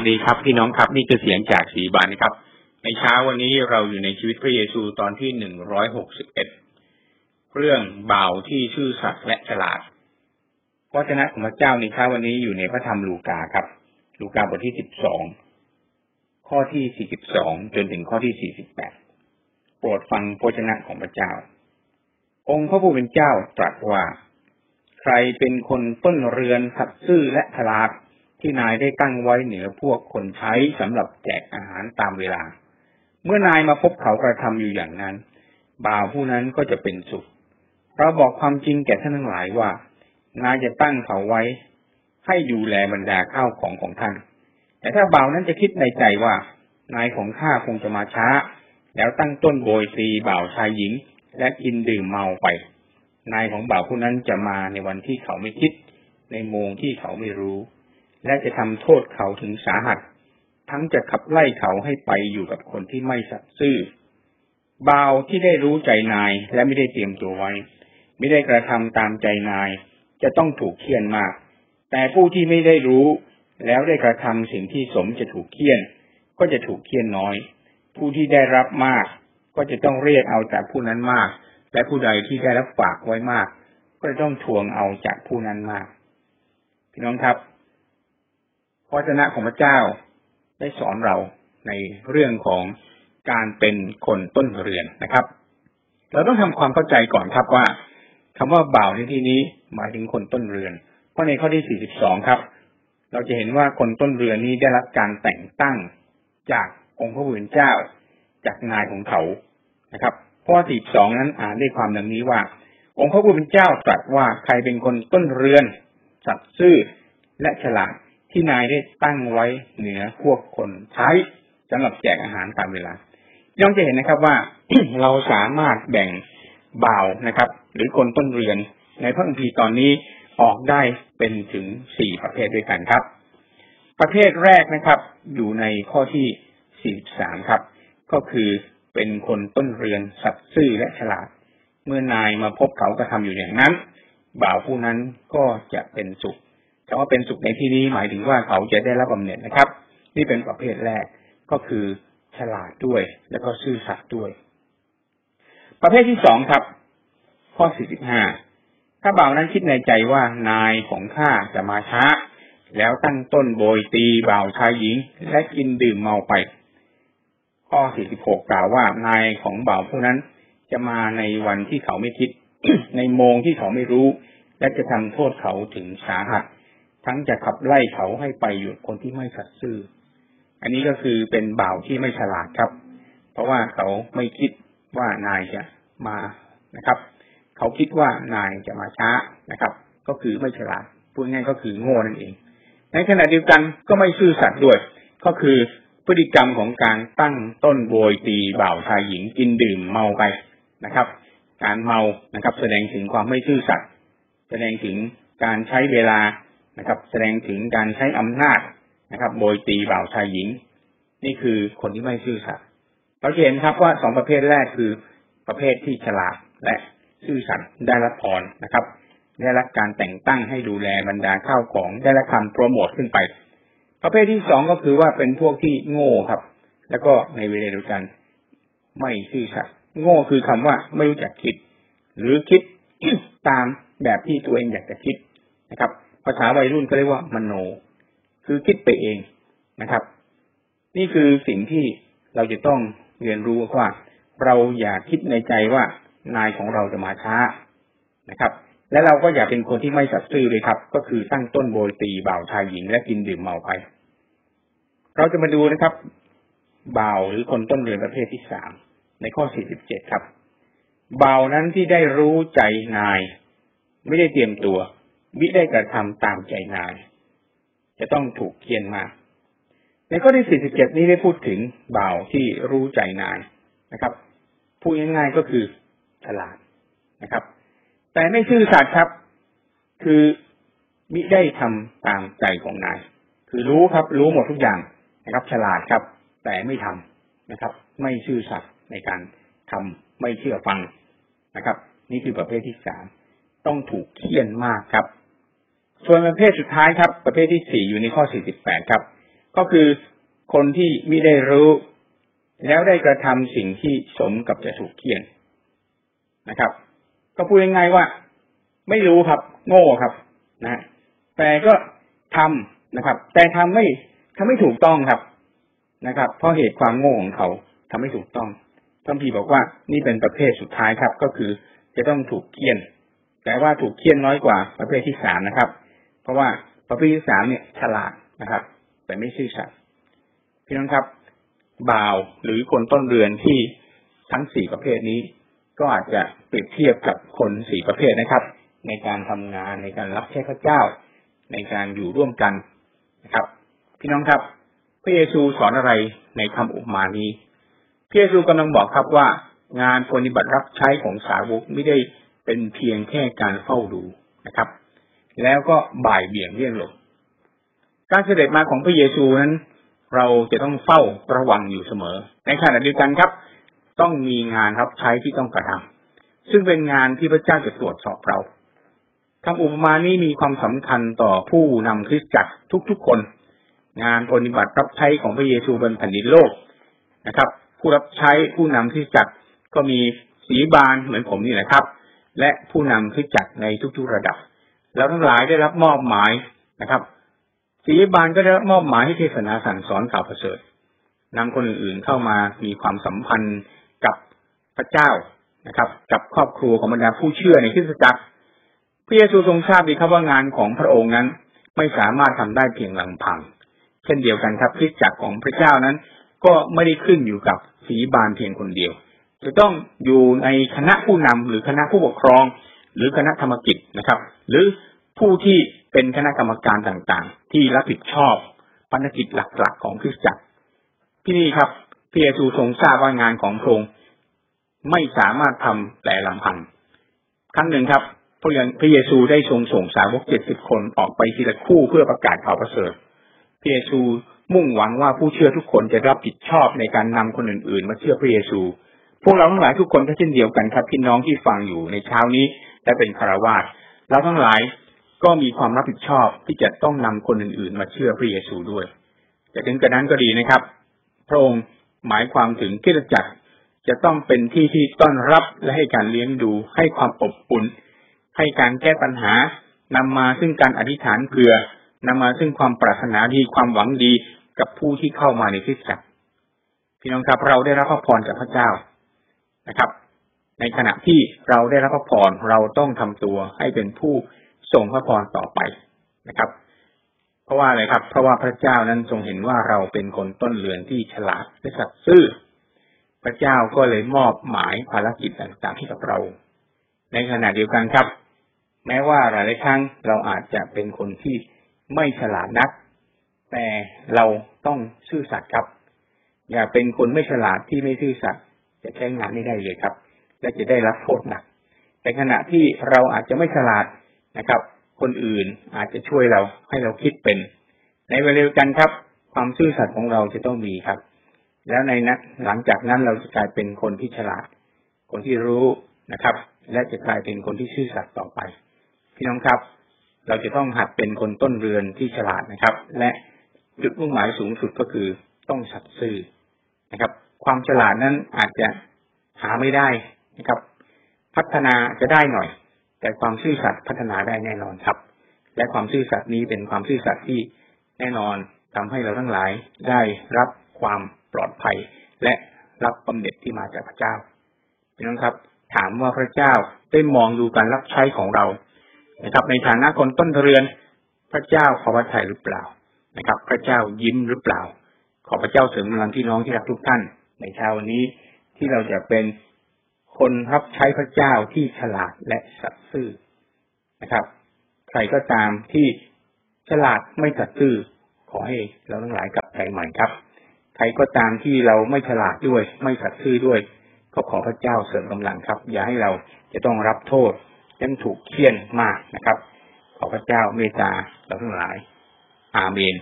สดีครับพี่น้องครับนี่คือเสียงจากสีบานนะครับ ในเช้าวันนี้เราอยู่ในชีวิตพระเยซูตอนที่หนึ่งร้อยหกสิบเอ็ดเรื่องบ่าวที่ชื่อสัตว์และฉลาดพระเจ้าของพระเจ้าในเช้าวันนี้อยู่ในพระธรรมลูกาครับ ลูกาบทที่สิบสองข้อที่สี่สิบสองจนถึงข้อที่สี่สิบแปดโปรดฟังพระเจ้าของพระเจ้า องค์พระผู้เป็นเจ้าตรัสว่า ใครเป็นคนต้นเรือนสัตซ์ซื่อและฉลาด ที่นายได้ตั้งไว้เหนือพวกคนใช้สำหรับแจกอาหารตามเวลา เมื่อนายมาพบเขากระทำอยู่อย่างนั้น บ่าวผู้นั้นก็จะเป็นสุข เราบอกความจริงแก่ท่านทั้งหลายว่า นายจะตั้งเขาไว้ ให้ดูแลบรรดาข้าวของของท่าน แต่ถ้าบ่าวนั้นจะคิดในใจว่า นายของข้าคงจะมาช้า แล้วตั้งต้นโบยตีบ่าวชายหญิง และกินดื่มเมาไป นายของบ่าวผู้นั้นจะมาในวันที่เขาไม่คิด ในโมงที่เขาไม่รู้ และจะทำโทษเขาถึงสาหัส ทั้งจะขับไล่เขาให้ไปอยู่กับคนที่ไม่สัตย์ซื่อบ่าวที่ได้รู้ใจนายและไม่ได้เตรียมตัวไว้ ไม่ได้กระทำตามใจนาย จะต้องถูกเคี่ยนมาก แต่ผู้ที่ไม่ได้รู้ แล้วได้กระทำสิ่งที่สมจะถูกเคี่ยน ก็จะถูกเคี่ยนน้อย ผู้ที่ได้รับมาก ก็จะต้องเรียกเอาจากผู้นั้นมาก และผู้ใดที่ได้รับฝากไว้มาก ก็จะต้องทวงเอาจากผู้นั้นมาก พี่น้องครับ พระเจ้าของพระเจ้าได้สอนเราในเรื่องของการเป็นคนต้นเรือนนะครับ เราต้องทำความเข้าใจก่อนครับว่าคำว่าบ่าวในที่นี้หมายถึงคนต้นเรือน เพราะในข้อที่ 42 ครับ เราจะเห็นว่าคนต้นเรือนนี้ได้รับการแต่งตั้งจากองค์พระผู้เป็นเจ้าจากนายของเขานะครับข้อ 42 นั้นอ่านได้ความดังนี้ว่า องค์พระผู้เป็นเจ้าตรัสว่าใครเป็นคนต้นเรือนสัตย์ซื่อและฉลาด ที่นายได้ตั้งไว้เหนือพวกคนใช้สำหรับแจกอาหารตามเวลาย่อมจะเห็นนะครับว่าเราสามารถแบ่งบ่าวนะครับ หรือคนต้นเรือน ในพระคัมภีร์ตอนนี้ออกได้เป็นถึงสี่ประเภทด้วยกันครับ ประเภทแรกนะครับ อยู่ในข้อที่สี่สามครับ ก็คือเป็นคนต้นเรือนสัตย์ซื่อและฉลาด เมื่อนายมาพบเขากระทาอยู่อย่างนั้น บ่าวผู้นั้นก็จะเป็นสุข คำว่าเป็นสุขในที่นี้หมายถึงว่าเขาจะได้รับบำเหน็จนะครับ นี่เป็นประเภทแรกก็คือฉลาดด้วย แล้วก็ซื่อสัตย์ด้วย ประเภทที่สองครับ ข้อสี่สิบห้าถ้าบ่าวนั้นคิดในใจว่านายของข้าจะมาช้า แล้วตั้งต้นโบยตีบ่าวชายหญิง และกินดื่มเมาไป ข้อสี่สิบหกกล่าวว่านายของบ่าวผู้นั้นจะมาในวันที่เขาไม่คิด ในโมงที่เขาไม่รู้ และจะทำโทษเขาถึงสาหัส ทั้งจะขับไล่เขาให้ไปอยู่คนที่ไม่สัตย์ซื่อ อันนี้ก็คือเป็นบ่าวที่ไม่ฉลาดครับ เพราะว่าเขาไม่คิดว่านายจะมานะครับ เขาคิดว่านายจะมาช้านะครับ ก็คือไม่ฉลาดพูดง่ายก็คือโง่นั่นเอง ในขณะเดียวกันก็ไม่ซื่อสัตย์ด้วย ก็คือพฤติกรรมของการตั้งต้นโวยตีบ่าวชายหญิงกินดื่มเมาไปนะครับ การเมานะครับ แสดงถึงความไม่ซื่อสัตย์แสดงถึงการใช้เวลา นะครับ แสดงถึงการใช้อำนาจนะครับ โดยตีบ่าวชายหญิง นี่คือคนที่ไม่ซื่อสัตย์เราเห็นครับว่าสองประเภทแรกคือประเภทที่ฉลาดและซื่อสัตย์ได้รับพรนะครับ ได้รับการแต่งตั้งให้ดูแลบรรดาข้าวของได้รับคำโปรโมทขึ้นไป ประเภทที่สองก็คือว่าเป็นพวกที่โง่ครับ แล้วก็ในเวลาเดียวกัน ไม่ซื่อสัตย์โง่คือคำว่าไม่รู้จักคิด หรือคิดตามแบบที่ตัวเองอยากจะคิดนะครับ ภาษาวัยรุ่นก็เรียกว่ามโน คือคิดไปเองนะครับ นี่คือสิ่งที่เราจะต้องเรียนรู้ว่า เราอย่าคิดในใจว่านายของเราจะมาช้านะครับ และเราก็อย่าเป็นคนที่ไม่สัตย์ซื่อเลยครับ ก็คือตั้งต้นโบยตีบ่าวชายหญิงและกินดื่มเมาไป เราจะมาดูนะครับ บ่าวหรือคนต้นเรือนประเภทที่สามในข้อสี่สิบเจ็ดครับบ่าวนั้นที่ได้รู้ใจนาย ไม่ได้เตรียมตัว มิได้กระทำตามใจนาย จะต้องถูกเคียนมา ในข้อที่ 47 นี้ได้พูดถึงบ่าวที่รู้ใจนายนะครับ พูดง่ายๆก็คือฉลาดนะครับ แต่ไม่ซื่อสัตย์ครับ คือมิได้ทำตามใจของนาย คือรู้ครับ รู้หมดทุกอย่างนะครับ ฉลาดครับ แต่ไม่ทำนะครับ ไม่ซื่อสัตย์ในการทำไม่เชื่อฟังนะครับ นี่คือประเภทที่สามต้องถูกเคี่ยนมากครับ ส่วนประเภทสุดท้ายครับ ประเภทที่สี่อยู่ในข้อสี่สิบแปดครับ ก็คือคนที่ไม่ได้รู้ แล้วได้กระทำสิ่งที่สมกับจะถูกเคียนนะครับ ก็พูดง่ายๆว่า ไม่รู้ครับ โง่ครับนะแต่ก็ทำนะครับ แต่ทำไม่ทำไม่ถูกต้องครับนะครับ เพราะเหตุความโง่ของเขาทำไม่ถูกต้องท่านพีบอกว่านี่เป็นประเภทสุดท้ายครับ ก็คือจะต้องถูกเคี่ยน แต่ว่าถูกเคี่ยนน้อยกว่าประเภทที่สามนะครับ เพราะว่าประเภทที่สามเนี่ยฉลาดนะครับ แต่ไม่ซื่อสัตย์พี่น้องครับ บ่าวหรือคนต้นเรือนที่ทั้งสี่ประเภทนี้ ก็อาจจะเปรียบเทียบกับคนสี่ประเภทนะครับ ในการทำงานในการรับใช้พระเจ้า ในการอยู่ร่วมกันนะครับ พี่น้องครับ พระเยซูสอนอะไรในคำอุปมานี้พระเยซูกำลังบอกครับว่า งานปฏิบัติรับใช้ของสาวกไม่ได้เป็นเพียงแค่การเฝ้าดูนะครับ แล้วก็บ่ายเบี่ยงเลี่ยงหลบการเสด็จมาของพระเยซูนั้น เราจะต้องเฝ้าระวังอยู่เสมอ ในขณะเดียวกันครับ ต้องมีงานรับใช้ที่ต้องกระทำซึ่งเป็นงานที่พระเจ้าจะตรวจสอบเราคำอุปมานี้มีความสำคัญต่อผู้นำคริสตจักรทุกๆคน งานปฏิบัติรับใช้ของพระเยซูบนแผ่นดินโลกนะครับ ผู้รับใช้ผู้นำคริสตจักรก็มีสีบานเหมือนผมนี่แหละครับ และผู้นำคริสตจักรในทุกๆระดับ แล้วทั้งหลายได้รับมอบหมายนะครับศิริบาลก็ได้รับมอบหมายให้เทศนาสั่งสอนข่าวประเสริฐนำคนอื่นๆเข้ามามีความสัมพันธ์กับพระเจ้านะครับ กับครอบครัวของบรรดาผู้เชื่อในคริสตจักรพระเยซูทรงทราบดีครับว่างานของพระองค์นั้นไม่สามารถทำได้เพียงลำพัง เช่นเดียวกันครับคริสตจักรของพระเจ้านั้น ก็ไม่ได้ขึ้นอยู่กับศีบาลเพียงคนเดียว จะต้องอยู่ในคณะผู้นำหรือคณะผู้ปกครอง หรือคณะธรรมกิจนะครับ หรือผู้ที่เป็นคณะกรรมการต่างๆ ที่รับผิดชอบภารกิจหลักๆ ของคริสตจักรที่นี่ครับพระเยซูทรงทราบว่างานของพระองค์ไม่สามารถทำแต่ลำพังครั้งหนึ่งครับพระเยซูได้ทรงส่งสาวกเจ็ดสิบคนออกไปทีละคู่เพื่อประกาศข่าวประเสริฐพระเยซูมุ่งหวังว่าผู้เชื่อทุกคนจะรับผิดชอบในการนำคนอื่นๆ มาเชื่อพระเยซู พวกเราทั้งหลายทุกคนก็เช่นเดียวกันครับพี่น้องที่ฟังอยู่ในเช้านี้ และเป็นคารวาสเราทั้งหลายก็มีความรับผิดชอบที่จะต้องนำคนอื่นๆ มาเชื่อพระเยซูด้วย แต่ถึงกระนั้นก็ดีนะครับ พระองค์หมายความถึงกิจจักรจะต้องเป็นที่ที่ต้อนรับและให้การเลี้ยงดู ให้ความอบอุ่น ให้การแก้ปัญหานำมาซึ่งการอธิษฐานเผื่อนำมาซึ่งความปรารถนาดีความหวังดีกับผู้ที่เข้ามาในคริสตจักรพี่น้องครับเราได้รับพระพรจากพระเจ้านะครับ ในขณะที่เราได้รับพระพรเราต้องทำตัวให้เป็นผู้ส่งพระพรต่อไปนะครับ เพราะว่าอะไรครับ เพราะว่าพระเจ้านั้นทรงเห็นว่าเราเป็นคนต้นเรือนที่ฉลาดและสัตย์ซื่อ พระเจ้าก็เลยมอบหมายภารกิจต่างๆให้กับเรา ในขณะเดียวกันครับ แม้ว่าหลายครั้งเราอาจจะเป็นคนที่ไม่ฉลาดนัก แต่เราต้องซื่อสัตย์ครับ อย่าเป็นคนไม่ฉลาดที่ไม่ซื่อสัตย์จะใช้งานไม่ได้เลยครับ และจะได้รับโทษหนัก แต่ขณะที่เราอาจจะไม่ฉลาดนะครับ คนอื่นอาจจะช่วยเราให้เราคิดเป็น ในเวลาเดียวกันครับ ความซื่อสัตย์ของเราจะต้องมีครับ แล้วในนั้นหลังจากนั้นเราจะกลายเป็นคนที่ฉลาด คนที่รู้นะครับ และจะกลายเป็นคนที่ซื่อสัตย์ต่อไป พี่น้องครับ เราจะต้องหัดเป็นคนต้นเรือนที่ฉลาดนะครับ และจุดมุ่งหมายสูงสุดก็คือต้องสัตย์ซื่อนะครับ ความฉลาดนั้นอาจจะหาไม่ได้ นะครับ พัฒนาจะได้หน่อย แต่ความซื่อสัตย์พัฒนาได้แน่นอนครับ และความซื่อสัตย์นี้เป็นความซื่อสัตย์ที่แน่นอนทำให้เราทั้งหลายได้รับความปลอดภัย และรับบำเหน็จที่มาจากพระเจ้าพี่น้องครับ ถามว่าพระเจ้าได้มองดูการรับใช้ของเรานะครับ ในฐานะคนต้นเรือน พระเจ้าขอพระทัยหรือเปล่านะครับ พระเจ้ายิ้มหรือเปล่า ขอพระเจ้าเสริมกำลังพี่น้องที่รักทุกท่าน ในเช้าวันนี้ที่เราจะเป็น คนรับใช้พระเจ้าที่ฉลาดและสัตย์ซื่อนะครับ ใครก็ตามที่ฉลาดไม่สัตย์ซื่อ ขอให้เราทั้งหลายกลับใจใหม่ครับ ใครก็ตามที่เราไม่ฉลาดด้วย ไม่สัตย์ซื่อด้วย ก็ขอพระเจ้าเสริมกำลังครับ อย่าให้เราจะต้องรับโทษยังถูกเคี่ยนมากนะครับ ขอพระเจ้าเมตตาเราทั้งหลาย อาเมน